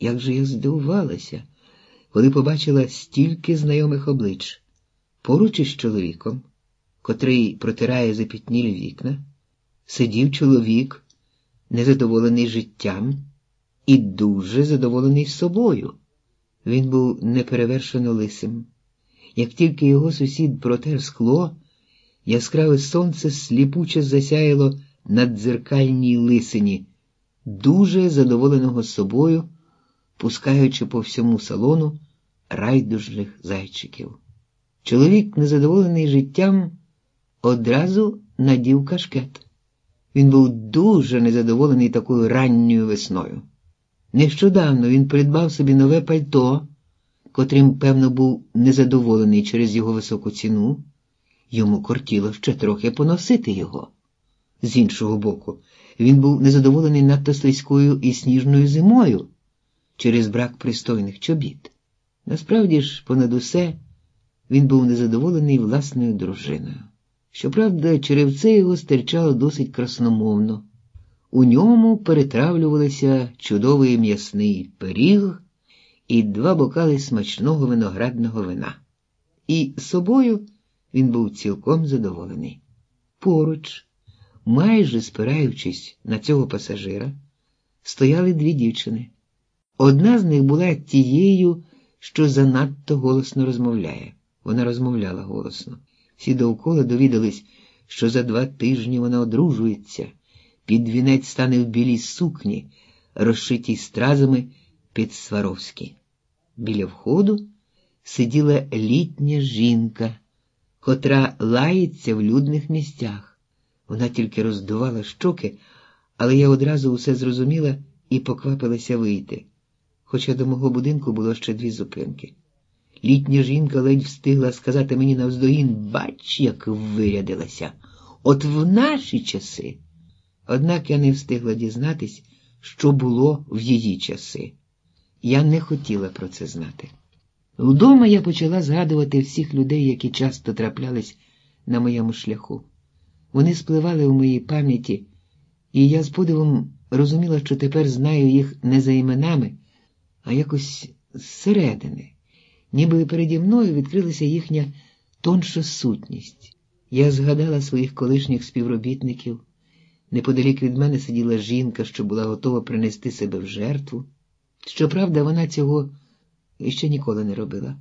Як же я здивувалася, коли побачила стільки знайомих облич поруч із чоловіком, котрий протирає запітнілі вікна, сидів чоловік, незадоволений життям і дуже задоволений собою. Він був неперевершено лисим. Як тільки його сусід протер скло, яскраве сонце сліпуче засяяло на дзеркальній лисині, дуже задоволеного собою, пускаючи по всьому салону райдужних зайчиків. Чоловік, незадоволений життям, одразу надів кашкет. Він був дуже незадоволений такою ранньою весною. Нещодавно він придбав собі нове пальто, котрим, певно, був незадоволений через його високу ціну. Йому кортіло ще трохи поносити його. З іншого боку, він був незадоволений надто слизькою і сніжною зимою через брак пристойних чобіт. Насправді ж, понад усе, він був незадоволений власною дружиною. Щоправда, черевце його стирчало досить красномовно. У ньому перетравлювалися чудовий м'ясний пиріг і два бокали смачного виноградного вина. І собою він був цілком задоволений. Поруч, майже спираючись на цього пасажира, стояли дві дівчини. Одна з них була тією, що занадто голосно розмовляє. Вона розмовляла голосно. Всі довкола довідались, що за два тижні вона одружується, під вінець стане в білій сукні, розшитій стразами під Сваровські. Біля входу сиділа літня жінка, котра лається в людних місцях. Вона тільки роздувала щоки, але я одразу усе зрозуміла і поквапилася вийти, хоча до мого будинку було ще дві зупинки. Літня жінка ледь встигла сказати мені навздогін, бач, як вирядилася, от в наші часи. Однак я не встигла дізнатись, що було в її часи. Я не хотіла про це знати. Вдома я почала згадувати всіх людей, які часто траплялись на моєму шляху. Вони спливали у моїй пам'яті, і я з подивом розуміла, що тепер знаю їх не за іменами, а якось зсередини ніби переді мною відкрилася їхня тонша сутність. Я згадала своїх колишніх співробітників. Неподалік від мене сиділа жінка, що була готова принести себе в жертву. Щоправда, вона цього ще ніколи не робила,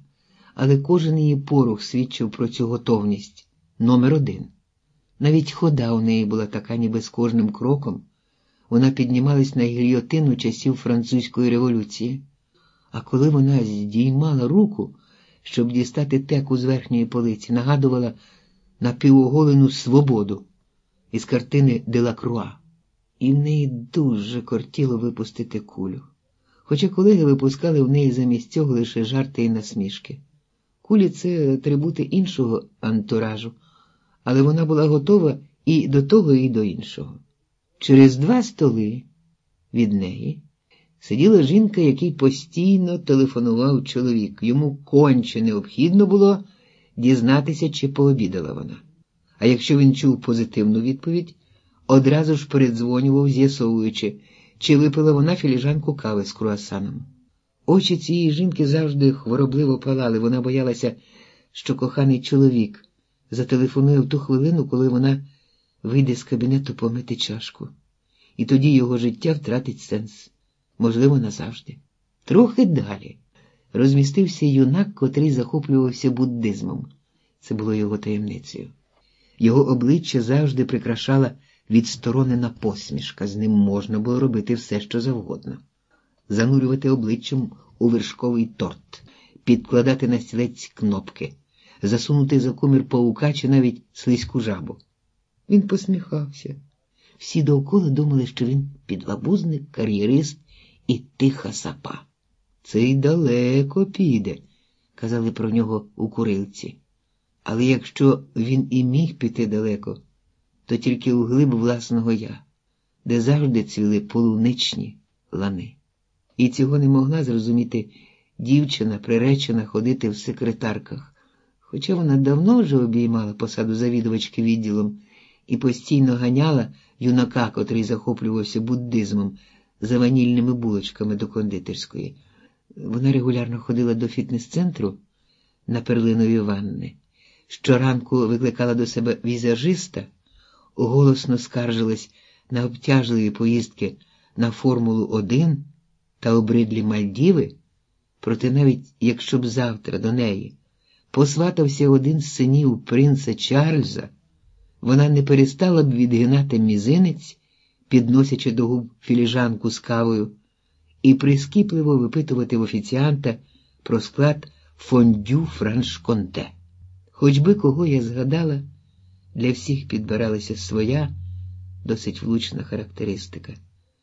але кожен її порух свідчив про цю готовність номер один. Навіть хода у неї була така, ніби з кожним кроком. Вона піднімалась на гільйотину часів французької революції. А коли вона здіймала руку, щоб дістати теку з верхньої полиці, нагадувала напівоголену свободу із картини Делакруа, і в неї дуже кортіло випустити кулю. Хоча колеги випускали в неї замість цього лише жарти і насмішки. Кулі це атрибути іншого антуражу, але вона була готова і до того, і до іншого. Через два столи від неї сиділа жінка, який постійно телефонував чоловік. Йому конче необхідно було дізнатися, чи пообідала вона. А якщо він чув позитивну відповідь, одразу ж передзвонював, з'ясовуючи, чи випила вона філіжанку кави з круасаном. Очі цієї жінки завжди хворобливо палали, вона боялася, що коханий чоловік зателефонує в ту хвилину, коли вона вийде з кабінету помити чашку, і тоді його життя втратить сенс можливо, назавжди. Трохи далі розмістився юнак, котрий захоплювався буддизмом. Це було його таємницею. Його обличчя завжди прикрашала відсторонена посмішка, з ним можна було робити все, що завгодно, занурювати обличчям у вершковий торт, підкладати на стілець кнопки, засунути за комір паука чи навіть слизьку жабу. Він посміхався. Всі довкола думали, що він підлабузник, кар'єрист і тиха сапа. Цей далеко піде, казали про нього у курилці. Але якщо він і міг піти далеко, то тільки у глиб власного я, де завжди цвіли полуничні лани. І цього не могла зрозуміти дівчина, приречена ходити в секретарках, хоча вона давно вже обіймала посаду завідувачки відділом і постійно ганяла юнака, котрий захоплювався буддизмом за ванільними булочками до кондитерської. Вона регулярно ходила до фітнес-центру на перлинові ванни. Щоранку викликала до себе візажиста, голосно скаржилась на обтяжливі поїздки на Формулу 1 та обридлі Мальдіви, проте навіть якщо б завтра до неї посватався один з синів принца Чарльза, вона не перестала б відгинати мізинець, підносячи до губ філіжанку з кавою, і прискіпливо випитувати в офіціанта про склад фондю Франш Конте. Хоч би кого я згадала, для всіх підбиралася своя досить влучна характеристика.